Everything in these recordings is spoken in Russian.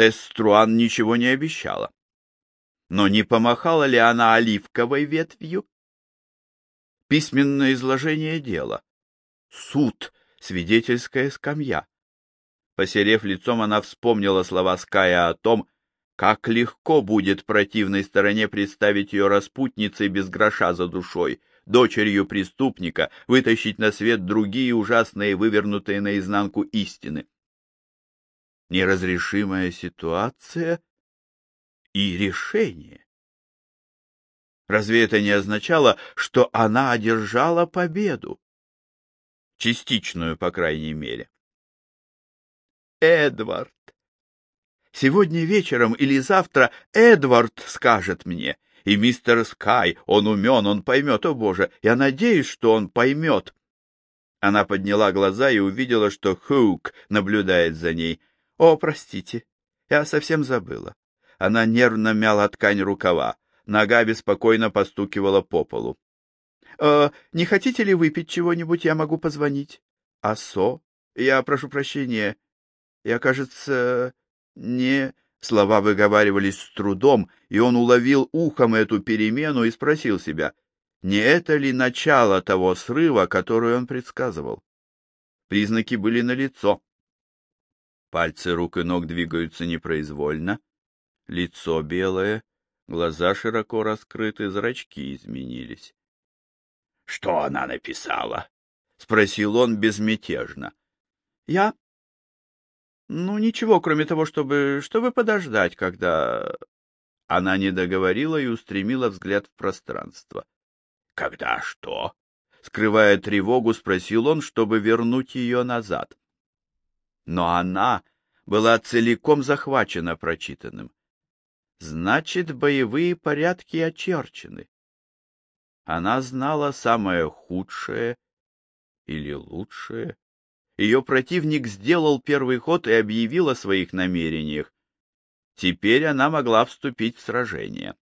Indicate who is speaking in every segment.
Speaker 1: Тесструан ничего не обещала. Но не помахала ли она оливковой ветвью? Письменное изложение дела. Суд, свидетельская скамья. Посерев лицом, она вспомнила слова Ская о том, как легко будет противной стороне представить ее распутницей без гроша за душой, дочерью преступника, вытащить на свет другие ужасные, вывернутые наизнанку истины. Неразрешимая ситуация и решение. Разве это не означало, что она одержала победу? Частичную, по крайней мере. Эдвард. Сегодня вечером или завтра Эдвард скажет мне. И мистер Скай, он умен, он поймет, о боже, я надеюсь, что он поймет. Она подняла глаза и увидела, что Хук наблюдает за ней. О, простите, я совсем забыла. Она нервно мяла ткань рукава. Нога беспокойно постукивала по полу. «Э, «Не хотите ли выпить чего-нибудь? Я могу позвонить». «Асо? Я прошу прощения. Я, кажется, не...» Слова выговаривались с трудом, и он уловил ухом эту перемену и спросил себя, не это ли начало того срыва, который он предсказывал? Признаки были налицо. Пальцы рук и ног двигаются непроизвольно, лицо белое, глаза широко раскрыты, зрачки изменились. — Что она написала? — спросил он безмятежно. — Я ну, ничего, кроме того, чтобы... чтобы подождать, когда... Она не договорила и устремила взгляд в пространство. «Когда что?» Скрывая тревогу, спросил он, чтобы вернуть ее назад. Но она была целиком захвачена прочитанным. Значит, боевые порядки очерчены. Она знала самое худшее или лучшее. Ее противник сделал первый ход и объявил о своих намерениях. Теперь она могла вступить в сражение.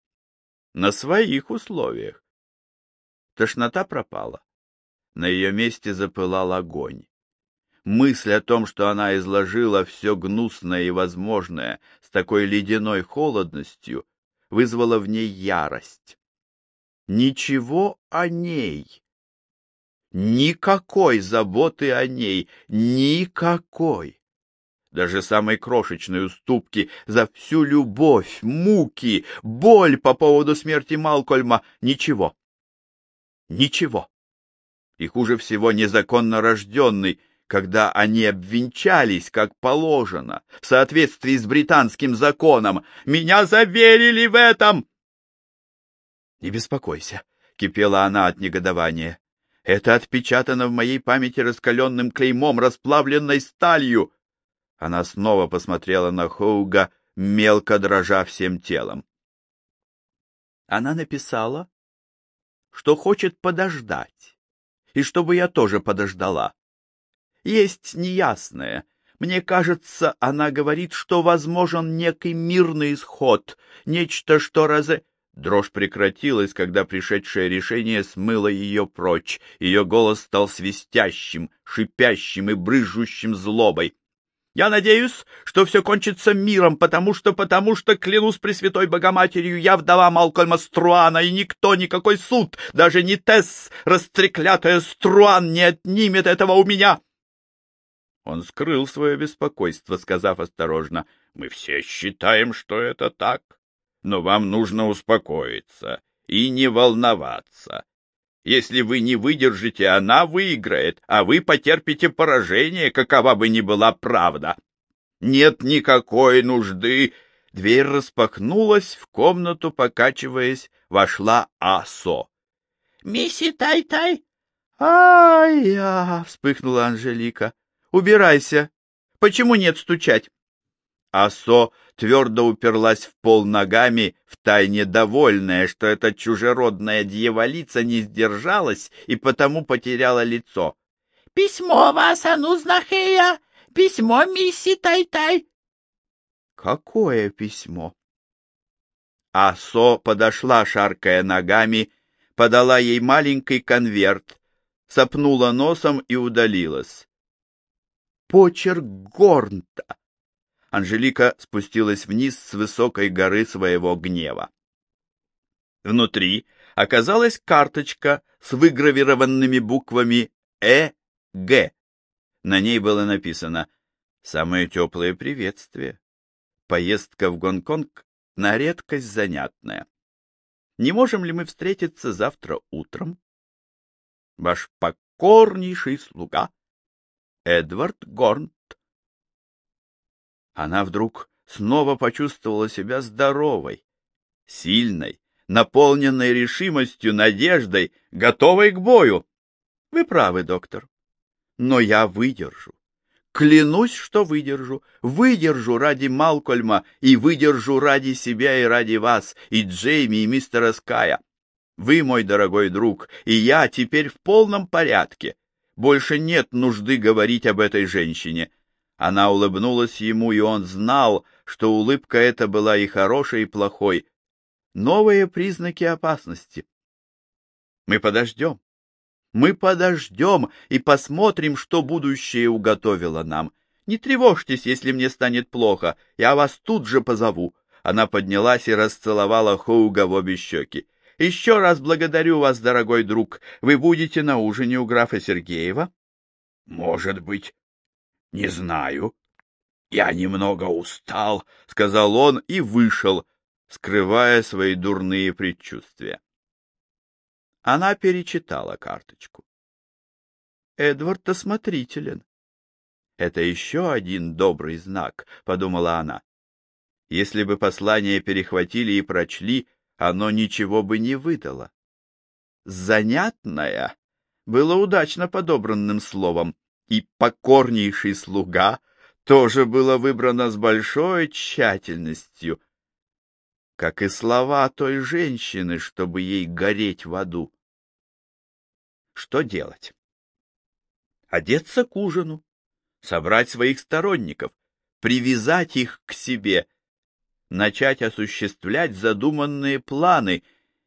Speaker 1: На своих условиях. Тошнота пропала. На ее месте запылал огонь. Мысль о том, что она изложила все гнусное и возможное с такой ледяной холодностью, вызвала в ней ярость. Ничего о ней, Никакой заботы о ней, никакой. Даже самой крошечной уступки за всю любовь, муки, боль по поводу смерти Малкольма — ничего. Ничего. И хуже всего незаконно рожденный, когда они обвенчались, как положено, в соответствии с британским законом. Меня заверили в этом! Не беспокойся, — кипела она от негодования. Это отпечатано в моей памяти раскаленным клеймом, расплавленной сталью. Она снова посмотрела на Хоуга, мелко дрожа всем телом. Она написала, что хочет подождать, и чтобы я тоже подождала. Есть неясное. Мне кажется, она говорит, что возможен некий мирный исход, нечто, что разы. Дрожь прекратилась, когда пришедшее решение смыло ее прочь. Ее голос стал свистящим, шипящим и брызжущим злобой. «Я надеюсь, что все кончится миром, потому что, потому что, клянусь Пресвятой Богоматерью, я вдова Малкольма Струана, и никто, никакой суд, даже не Тесс, растреклятая Струан, не отнимет этого у меня!» Он скрыл свое беспокойство, сказав осторожно, «Мы все считаем, что это так» но вам нужно успокоиться и не волноваться. Если вы не выдержите, она выиграет, а вы потерпите поражение, какова бы ни была правда. Нет никакой нужды. Дверь распахнулась, в комнату, покачиваясь, вошла Асо. — Мисси Тай-Тай! — Ай-я! — вспыхнула Анжелика. — Убирайся. Почему нет стучать? Асо твердо уперлась в пол ногами, втайне довольная, что эта чужеродная дьяволица не сдержалась и потому потеряла лицо. — Письмо вас, Анузнахея! Письмо мисси Тай-Тай! — Какое письмо? Асо подошла, шаркая ногами, подала ей маленький конверт, сопнула носом и удалилась. Почерк Горнта! Анжелика спустилась вниз с высокой горы своего гнева. Внутри оказалась карточка с выгравированными буквами «Э. Г». На ней было написано «Самое теплое приветствие. Поездка в Гонконг на редкость занятная. Не можем ли мы встретиться завтра утром? Ваш покорнейший слуга Эдвард Горнт. Она вдруг снова почувствовала себя здоровой, сильной, наполненной решимостью, надеждой, готовой к бою. Вы правы, доктор. Но я выдержу. Клянусь, что выдержу. Выдержу ради Малкольма и выдержу ради себя и ради вас, и Джейми, и мистера Ская. Вы, мой дорогой друг, и я теперь в полном порядке. Больше нет нужды говорить об этой женщине. Она улыбнулась ему, и он знал, что улыбка эта была и хорошей, и плохой. Новые признаки опасности. Мы подождем. Мы подождем и посмотрим, что будущее уготовило нам. Не тревожьтесь, если мне станет плохо, я вас тут же позову. Она поднялась и расцеловала Хоуга в обе щеки. Еще раз благодарю вас, дорогой друг. Вы будете на ужине у графа Сергеева? Может быть. Не знаю. Я немного устал, сказал он и вышел, скрывая свои дурные предчувствия. Она перечитала карточку. Эдвард осмотрителен. Это еще один добрый знак, подумала она. Если бы послание перехватили и прочли, оно ничего бы не выдало. Занятная было удачно подобранным словом, и покорнейший слуга тоже было выбрано с большой тщательностью, как и слова той женщины, чтобы ей гореть в аду. Что делать? Одеться к ужину, собрать своих сторонников, привязать их к себе, начать осуществлять задуманные планы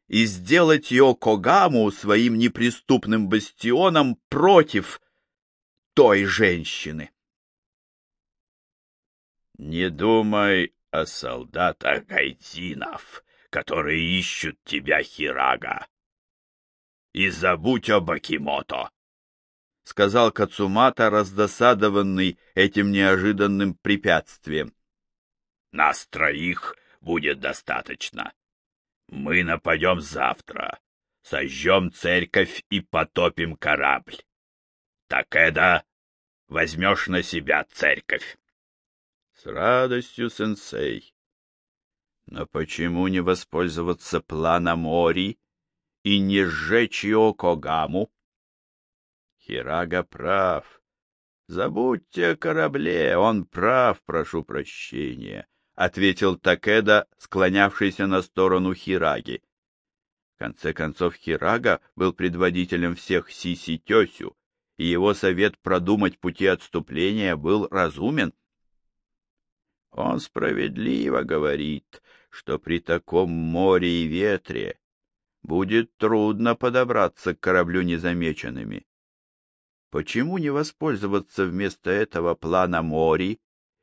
Speaker 1: и сделать Йокогаму своим неприступным бастионом против той женщины. Не думай о солдатах Гайдзинов, которые ищут тебя, Хирага. И забудь об Акимото, — сказал Кацумата, раздосадованный этим неожиданным препятствием. — Нас троих будет достаточно. Мы нападем завтра, сожжем церковь и потопим корабль. Так это возьмешь на себя церковь. С радостью, сенсей. Но почему не воспользоваться планом Мори и не сжечь Йокогаму? Хирага прав. Забудьте о корабле, он прав, прошу прощения, — ответил Такеда, склонявшийся на сторону Хираги. В конце концов, Хирага был предводителем всех Сиси-тесю, и его совет продумать пути отступления был разумен. Он справедливо говорит, что при таком море и ветре будет трудно подобраться к кораблю незамеченными. Почему не воспользоваться вместо этого плана Мори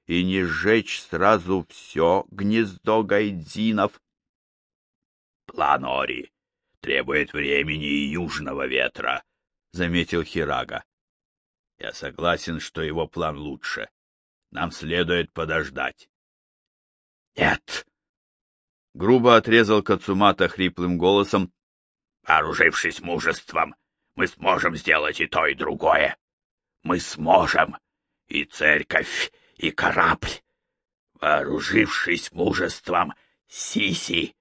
Speaker 1: и не сжечь сразу все гнездо гайдзинов? План Ори требует времени и южного ветра, — заметил Хирага. Я согласен, что его план лучше. Нам следует подождать. — Нет! — грубо отрезал Кацумата хриплым голосом. — Вооружившись мужеством, мы сможем сделать и то, и другое. Мы сможем. И церковь, и корабль. Вооружившись мужеством, Сиси.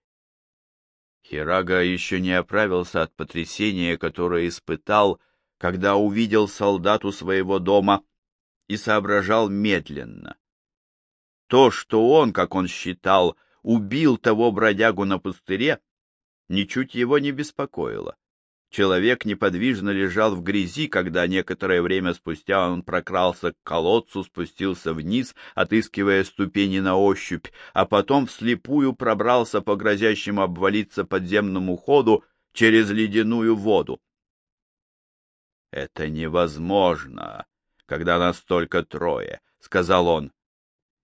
Speaker 1: Хирага еще не оправился от потрясения, которое испытал, когда увидел солдат у своего дома, и соображал медленно. То, что он, как он считал, убил того бродягу на пустыре, ничуть его не беспокоило. Человек неподвижно лежал в грязи, когда некоторое время спустя он прокрался к колодцу, спустился вниз, отыскивая ступени на ощупь, а потом вслепую пробрался по грозящему обвалиться подземному ходу через ледяную воду. — Это невозможно, когда нас только трое, — сказал он.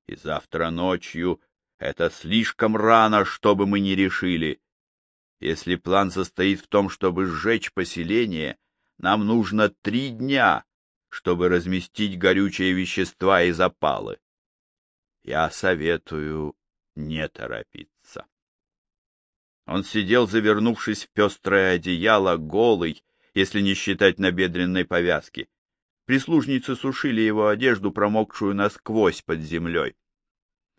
Speaker 1: И завтра ночью это слишком рано, чтобы мы не решили. Если план состоит в том, чтобы сжечь поселение, нам нужно три дня, чтобы разместить горючие вещества и запалы. Я советую не торопиться. Он сидел, завернувшись в пестрое одеяло, голый, если не считать набедренной повязки. Прислужницы сушили его одежду, промокшую насквозь под землей.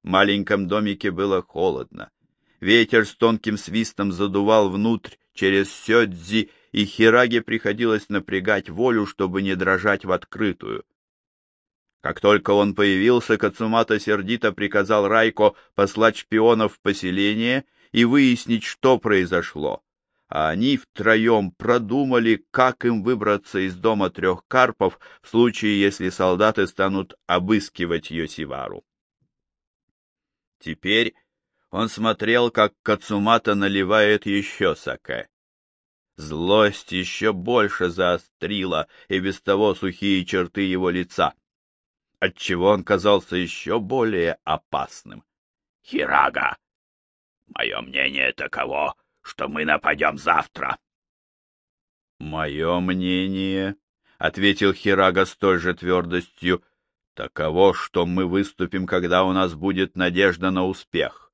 Speaker 1: В маленьком домике было холодно. Ветер с тонким свистом задувал внутрь через сёдзи, и Хираге приходилось напрягать волю, чтобы не дрожать в открытую. Как только он появился, Кацумата сердито приказал Райко послать шпионов в поселение и выяснить, что произошло. А они втроем продумали, как им выбраться из дома трех карпов в случае, если солдаты станут обыскивать Йосивару. Теперь он смотрел, как Кацумата наливает еще саке. Злость еще больше заострила и без того сухие черты его лица, отчего он казался еще более опасным. — Хирага, мое мнение таково, что мы нападем завтра. — Мое мнение, — ответил Хирага с той же твердостью, — таково, что мы выступим, когда у нас будет надежда на успех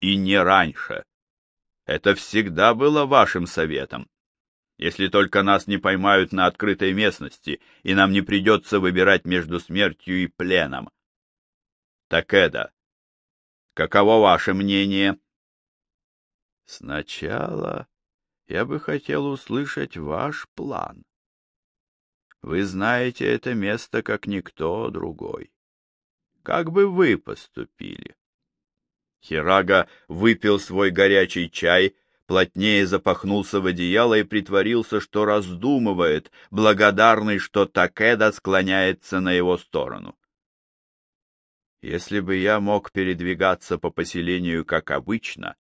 Speaker 1: и не раньше. Это всегда было вашим советом. Если только нас не поймают на открытой местности, и нам не придется выбирать между смертью и пленом. Так это, каково ваше мнение? Сначала я бы хотел услышать ваш план. Вы знаете это место, как никто другой. Как бы вы поступили? Хирага выпил свой горячий чай, плотнее запахнулся в одеяло и притворился, что раздумывает, благодарный, что Такеда склоняется на его сторону. Если бы я мог передвигаться по поселению как обычно,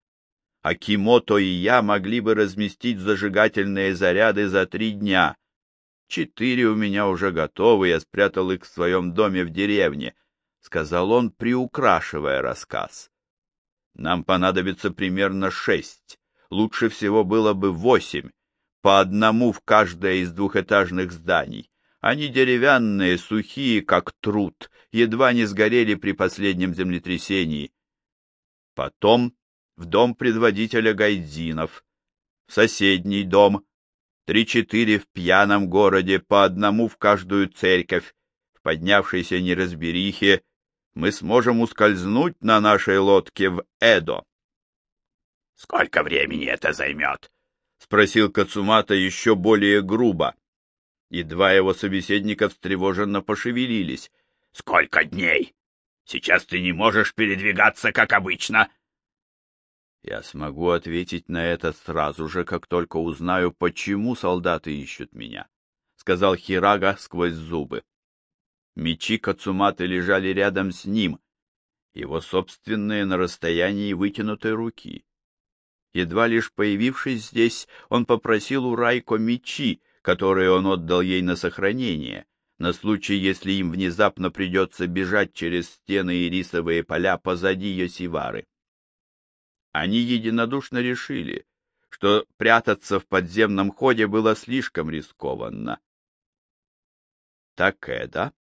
Speaker 1: Акимото и я могли бы разместить зажигательные заряды за три дня. Четыре у меня уже готовы, я спрятал их в своем доме в деревне, — сказал он, приукрашивая рассказ. Нам понадобится примерно шесть. Лучше всего было бы восемь, по одному в каждое из двухэтажных зданий. Они деревянные, сухие, как труд, едва не сгорели при последнем землетрясении. Потом в дом предводителя гайдзинов, в соседний дом, три-четыре в пьяном городе, по одному в каждую церковь, в поднявшейся неразберихе мы сможем ускользнуть на нашей лодке в Эдо. — Сколько времени это займет? — спросил Кацумата еще более грубо. И два его собеседника встревоженно пошевелились. — Сколько дней? Сейчас ты не можешь передвигаться, как обычно. — Я смогу ответить на это сразу же, как только узнаю, почему солдаты ищут меня, — сказал Хирага сквозь зубы. Мечи Кацуматы лежали рядом с ним, его собственные на расстоянии вытянутой руки. Едва лишь появившись здесь, он попросил у Райко мечи, которые он отдал ей на сохранение, на случай, если им внезапно придется бежать через стены и рисовые поля позади Йосивары. Они единодушно решили, что прятаться в подземном ходе было слишком рискованно. Так это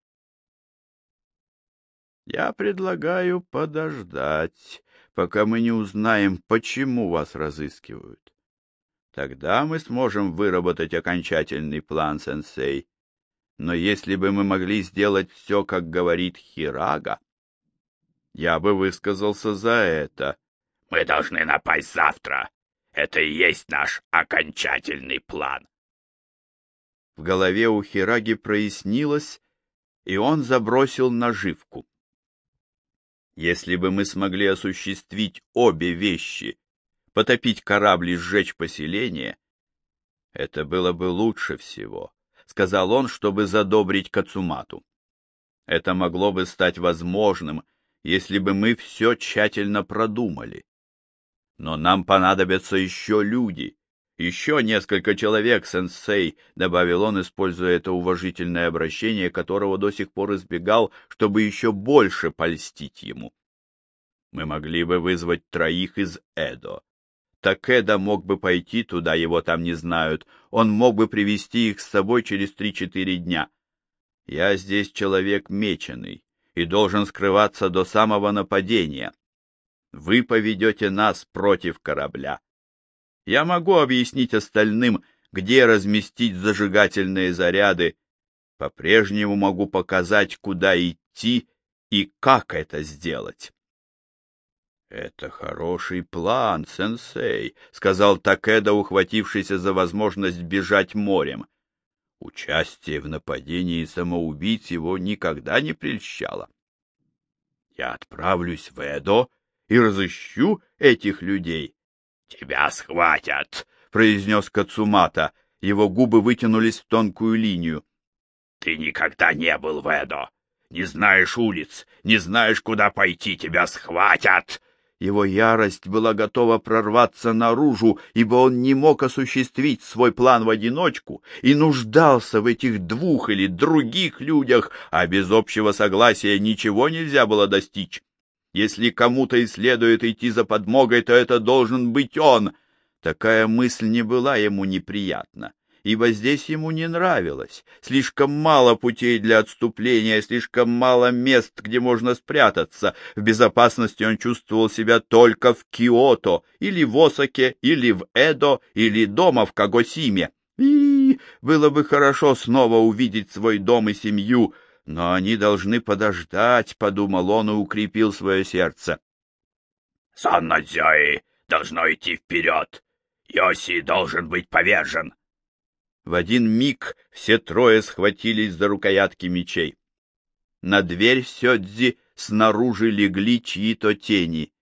Speaker 1: я предлагаю подождать, пока мы не узнаем, почему вас разыскивают. Тогда мы сможем выработать окончательный план, сенсей. Но если бы мы могли сделать все, как говорит Хирага, я бы высказался за это. Мы должны напасть завтра. Это и есть наш окончательный план. В голове у Хираги прояснилось, и он забросил наживку. Если бы мы смогли осуществить обе вещи, потопить корабль и сжечь поселение, это было бы лучше всего, — сказал он, чтобы задобрить Кацумату. Это могло бы стать возможным, если бы мы все тщательно продумали. Но нам понадобятся еще люди, Еще несколько человек, сенсей, — добавил он, используя это уважительное обращение, которого до сих пор избегал, чтобы еще больше польстить ему. Мы могли бы вызвать троих из Эдо. Такеда мог бы пойти туда, его там не знают. Он мог бы привести их с собой через три-четыре дня. Я здесь человек меченый и должен скрываться до самого нападения. Вы поведете нас против корабля. Я могу объяснить остальным, где разместить зажигательные заряды. По-прежнему могу показать, куда идти и как это сделать. «Это хороший план, сенсей», — сказал Такеда, ухватившийся за возможность бежать морем. Участие в нападении самоубийц его никогда не прельщало. «Я отправлюсь в Эдо и разыщу этих людей. «Тебя схватят!» — произнес Кацумата. Его губы вытянулись в тонкую линию. «Ты никогда не был в Эдо. Не знаешь улиц, не знаешь, куда пойти. Тебя схватят!» Его ярость была готова прорваться наружу, ибо он не мог осуществить свой план в одиночку и нуждался в этих двух или других людях, а без общего согласия ничего нельзя было достичь. Если кому-то и следует идти за подмогой, то это должен быть он. Такая мысль не была ему неприятна, ибо здесь ему не нравилось. Слишком мало путей для отступления, слишком мало мест, где можно спрятаться. В безопасности он чувствовал себя только в Киото, или в Осаке, или в Эдо, или дома в Кагосиме. И было бы хорошо снова увидеть свой дом и семью, но они должны подождать, — подумал он и укрепил свое сердце. — Саннадзёи должно идти вперед. Йоси должен быть повержен. В один миг все трое схватились за рукоятки мечей. На дверь Сёдзи снаружи легли чьи-то тени.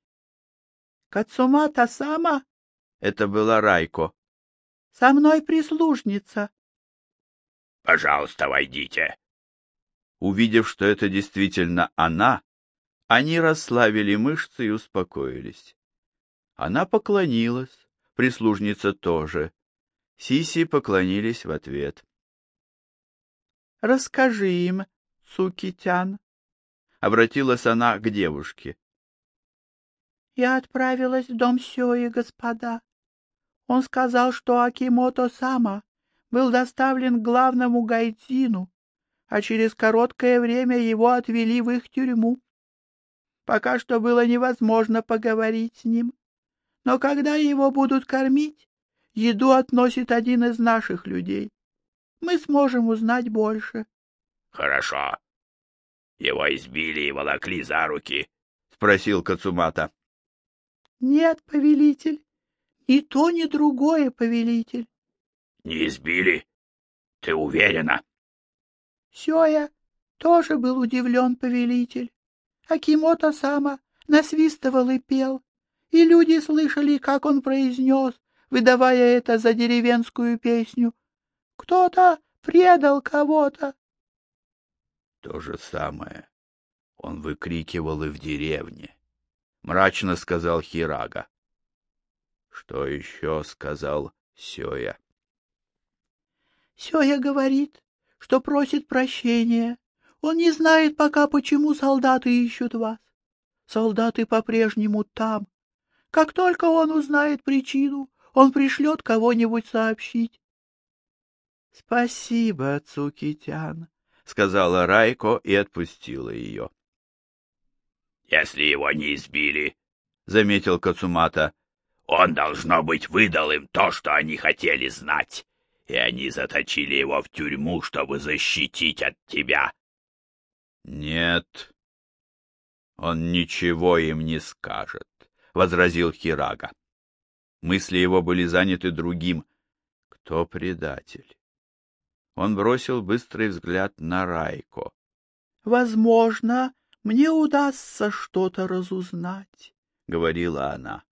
Speaker 2: — Кацумата сама?
Speaker 1: — это была Райко.
Speaker 2: — Со мной прислужница.
Speaker 1: — Пожалуйста, войдите. Увидев, что это действительно она, они расслабили мышцы и успокоились. Она поклонилась, прислужница тоже. Сиси поклонились в ответ.
Speaker 2: — Расскажи им, Сукитян, — обратилась она к девушке. — Я отправилась в дом Сёи, господа. Он сказал, что Акимото Сама был доставлен главному гайдзину а через короткое время его отвели в их тюрьму. Пока что было невозможно поговорить с ним. Но когда его будут кормить, еду относит один из наших людей. Мы сможем узнать больше. — Хорошо. Его избили и волокли за руки? — спросил Кацумата. — Нет, повелитель. Ни то, ни другое, повелитель. — Не избили? Ты уверена? Сёя тоже был удивлен повелитель. Акимото Сама насвистывал и пел, и люди слышали, как он произнес, выдавая это за деревенскую песню. Кто-то предал кого-то.
Speaker 1: То же самое он выкрикивал и в деревне, — мрачно сказал Хирага. Что еще сказал Сёя?
Speaker 2: Сёя говорит, что просит прощения. Он не знает пока, почему солдаты ищут вас. Солдаты по-прежнему там. Как только он узнает причину, он пришлет кого-нибудь сообщить. — Спасибо, Цукитян, — сказала Райко и отпустила ее.
Speaker 1: — Если его не избили, — заметил Кацумата, — он, должно быть, выдал им то, что они хотели знать и они заточили его в тюрьму, чтобы защитить от тебя. — Нет, он ничего им не скажет, — возразил Хирага. Мысли его были заняты другим. Кто предатель? Он бросил быстрый взгляд на Райко.
Speaker 2: — Возможно, мне удастся что-то разузнать, — говорила она.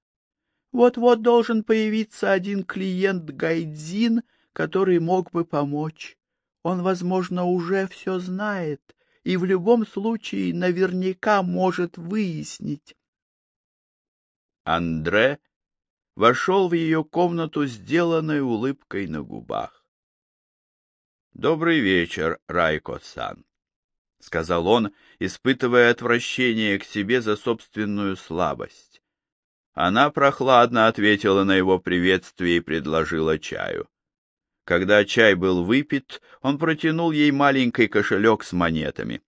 Speaker 2: Вот-вот должен появиться один клиент Гайдзин, который мог бы помочь. Он, возможно, уже все знает и в любом случае наверняка может выяснить.
Speaker 1: Андре вошел в ее комнату, сделанной улыбкой на губах. — Добрый вечер, Райко-сан, — сказал он, испытывая отвращение к себе за собственную слабость. Она прохладно ответила на его приветствие и предложила чаю. Когда чай был выпит, он протянул ей маленький кошелек с монетами.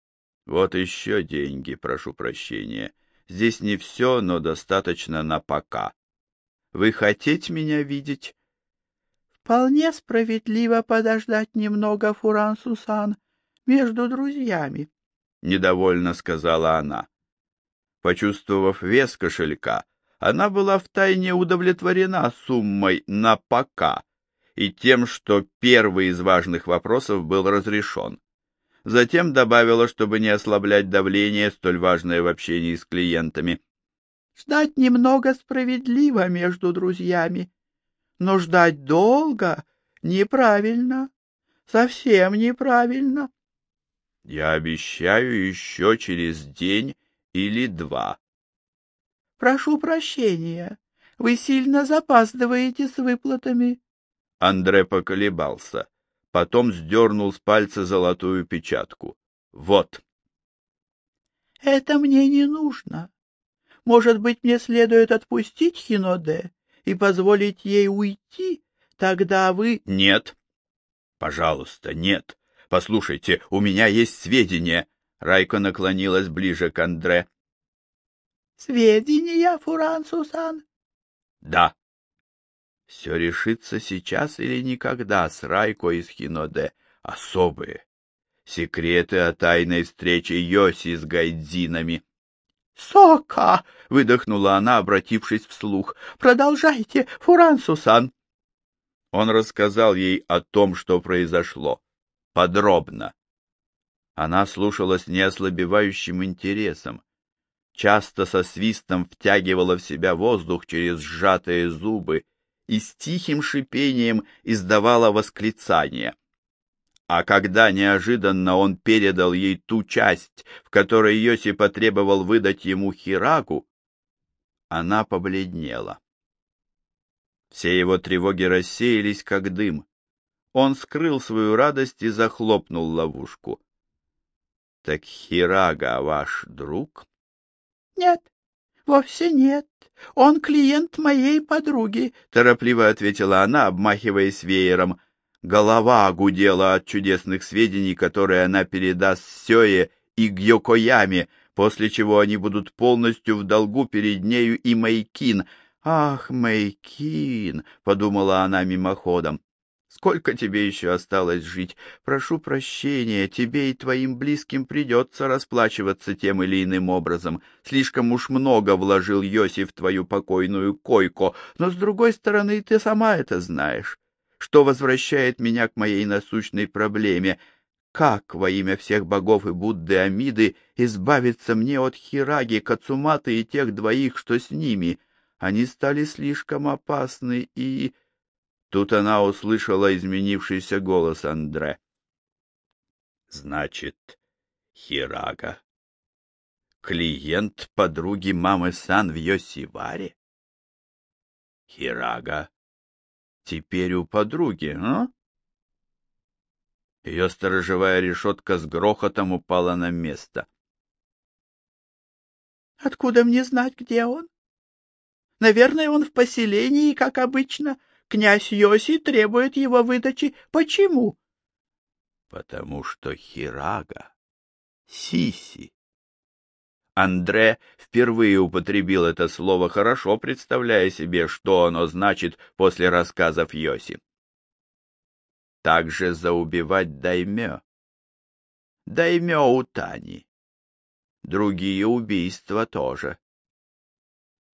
Speaker 1: — Вот еще деньги, прошу прощения. Здесь не все, но достаточно на пока. Вы хотите меня видеть?
Speaker 2: — Вполне справедливо подождать немного, Фуран Сусан, между друзьями, —
Speaker 1: недовольно сказала она. Почувствовав вес кошелька, она была втайне удовлетворена суммой на «пока» и тем, что первый из важных вопросов был разрешен. Затем добавила, чтобы не ослаблять давление, столь важное в общении с клиентами.
Speaker 2: «Ждать немного справедливо между друзьями, но ждать долго неправильно, совсем неправильно».
Speaker 1: «Я обещаю еще через день или два»,
Speaker 2: Прошу прощения, вы сильно запаздываете с выплатами.
Speaker 1: Андре поколебался, потом сдернул с пальца золотую печатку. Вот.
Speaker 2: Это мне не нужно. Может быть, мне следует отпустить Хиноде и позволить ей уйти? Тогда вы...
Speaker 1: Нет. Пожалуйста, нет. Послушайте, у меня есть сведения. Райка наклонилась ближе к Андре
Speaker 2: сведения, Фуран-Сусан?
Speaker 1: — Да. — Все решится сейчас или никогда с Райко из Хиноде. Особые. Секреты о тайной встрече Йоси с гайдзинами.
Speaker 2: — Сока! — выдохнула она, обратившись вслух. — Продолжайте, Фуран-Сусан.
Speaker 1: Он рассказал ей о том, что произошло. Подробно. Она слушала с неослабевающим интересом часто со свистом втягивала в себя воздух через сжатые зубы и с тихим шипением издавала восклицания. А когда неожиданно он передал ей ту часть, в которой Йоси потребовал выдать ему Хирагу, она побледнела. Все его тревоги рассеялись, как дым. Он скрыл свою радость и захлопнул ловушку. — Так Хирага ваш друг?
Speaker 2: Нет, вовсе нет. Он клиент моей подруги, — торопливо ответила она, обмахиваясь веером.
Speaker 1: Голова гудела от чудесных сведений, которые она передаст Сёе и Гьокояме, после чего они будут полностью в долгу перед нею и Мэйкин. «Ах, Мэйкин!» — подумала она мимоходом. Сколько тебе еще осталось жить? Прошу прощения, тебе и твоим близким придется расплачиваться тем или иным образом. Слишком уж много вложил Йосиф в твою покойную койку, но, с другой стороны, ты сама это знаешь. Что возвращает меня к моей насущной проблеме? Как во имя всех богов и Будды Амиды избавиться мне от Хираги, Кацуматы и тех двоих, что с ними? Они стали слишком опасны и... Тут она услышала изменившийся голос Андре. Значит, Хирага. Клиент подруги мамы Сан в Йосиваре? Хирага. Теперь у подруги, а? Ее сторожевая решетка с грохотом упала на место.
Speaker 2: — Откуда мне знать, где он? Наверное, он в поселении, как обычно, Князь Йоси требует его выдачи. Почему?
Speaker 1: Потому что Хирага — Сиси. Андре впервые употребил это слово, хорошо представляя себе, что оно значит после рассказов Йоси. Также заубивать даймё. Даймё у Тани. Другие убийства тоже.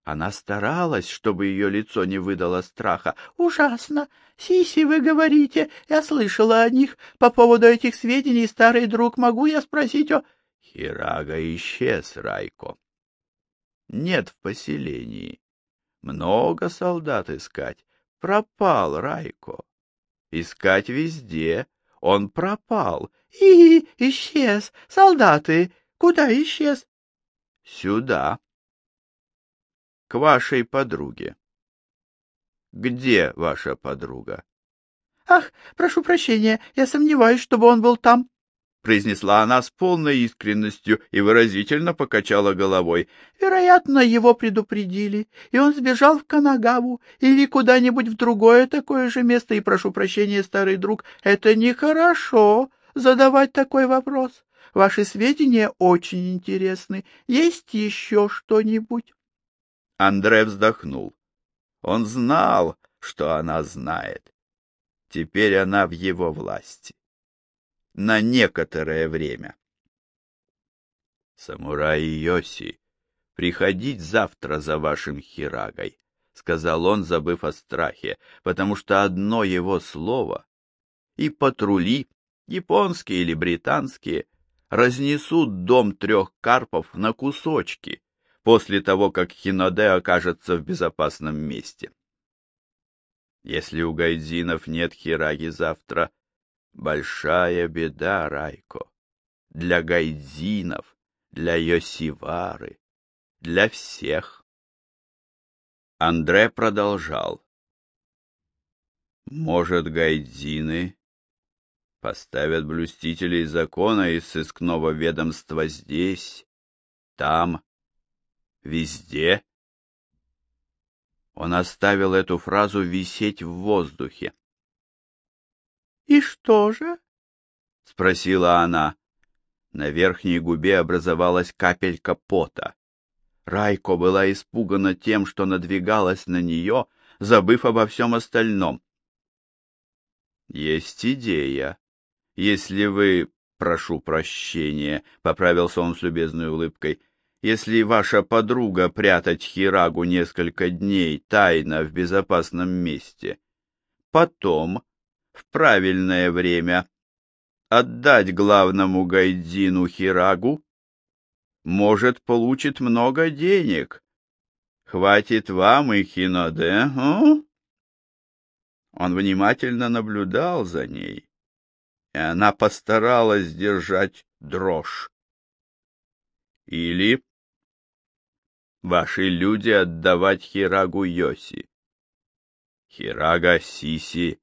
Speaker 1: Она старалась, чтобы ее лицо не выдало страха.
Speaker 2: — Ужасно! Сиси, вы говорите, я слышала о них. По поводу этих сведений, старый друг, могу я спросить о...
Speaker 1: Хирага исчез, Райко. Нет в поселении. Много солдат искать. Пропал Райко. Искать везде. Он пропал.
Speaker 2: И исчез. Солдаты. Куда исчез?
Speaker 1: Сюда к вашей подруге. Где ваша подруга?
Speaker 2: — Ах, прошу прощения, я сомневаюсь, чтобы он был там, —
Speaker 1: произнесла она с полной искренностью и выразительно покачала головой.
Speaker 2: — Вероятно, его предупредили, и он сбежал в Канагаву или куда-нибудь в другое такое же место, и, прошу прощения, старый друг, это нехорошо задавать такой вопрос. Ваши сведения очень интересны. Есть еще что-нибудь?
Speaker 1: Андре вздохнул. Он знал, что она знает. Теперь она в его власти. На некоторое время. Самурай Йоси, приходить завтра за вашим хирагой, — сказал он, забыв о страхе, потому что одно его слово и патрули, японские или британские, разнесут дом трех карпов на кусочки после того, как Хиноде окажется в безопасном месте. Если у гайдзинов нет хираги завтра, большая беда, Райко. Для гайдзинов, для Йосивары, для всех. Андре продолжал. Может, гайдзины поставят блюстителей закона из сыскного ведомства здесь, там, везде. Он оставил эту фразу висеть в воздухе.
Speaker 2: — И что же?
Speaker 1: — спросила она. На верхней губе образовалась капелька пота. Райко была испугана тем, что надвигалась на нее, забыв обо всем остальном. — Есть идея, если вы, прошу прощения, — поправился он с любезной улыбкой, — если ваша подруга прятать Хирагу несколько дней тайно в безопасном месте, потом, в правильное время, отдать главному гайдзину Хирагу, может, получит много денег. Хватит вам и Хиноде, а? Он внимательно наблюдал за ней и она постаралась сдержать дрожь. Или ваши люди отдавать Хирагу Йоси. Хирага Сиси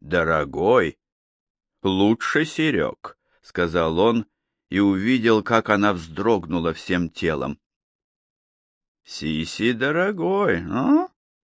Speaker 1: дорогой, лучше Серег, — сказал он и увидел, как она вздрогнула всем телом. — Сиси дорогой, а?